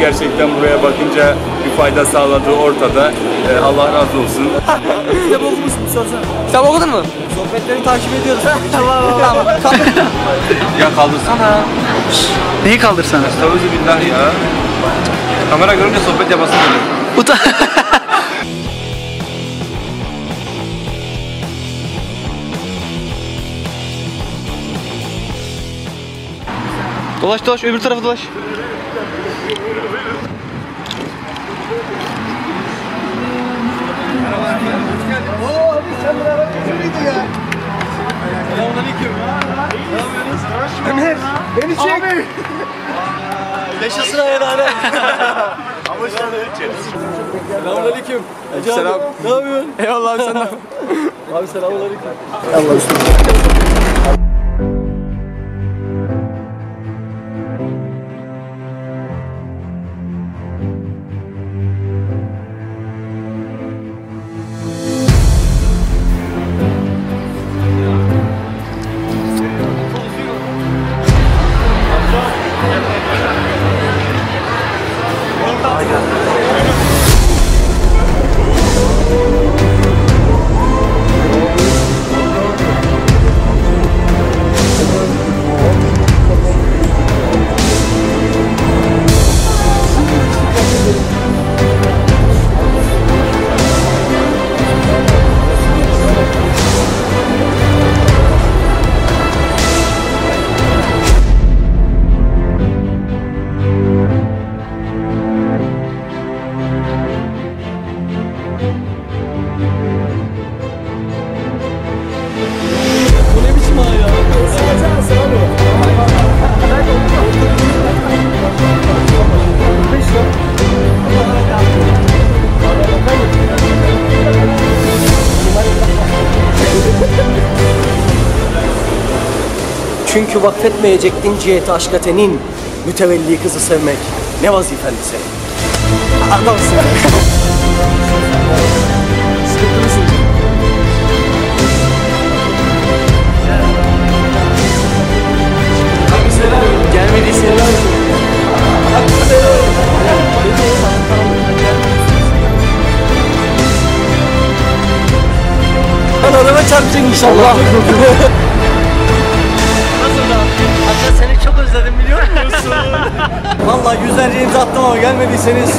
gerçekten buraya bakınca bir fayda sağladığı ortada. Ee, Allah razı olsun. Kitap okumuş mu sorsana. Kitap okudun mu? Sohbetlerini takip ediyoruz. tamam tamam. Ya kaldırsana. Neyi kaldırsana? Estağfirullah ya. Kamera görünce sohbet yapasın geliyor. Utan. dolaş dolaş öbür tarafa dolaş. Beni çek. Yaşasın hayranı. Selamünaleyküm. Selam. Ne yapıyorsun? Eyvallah abi sen de. Abi selamünaleyküm. Metallica. Çünkü vakfetmeyecektin cihete aşka tenin, mütevelli kızı sevmek ne vazifendi senin? Adamsın. Ben araba çarpacak inşallah. Hatta seni çok özledim biliyor musun? Vallahi yüzlerce imza attım ama gelmediyseniz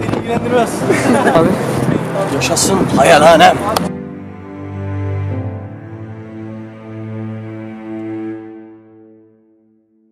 beni ilgilendirmez. Yaşasın hayalhanem.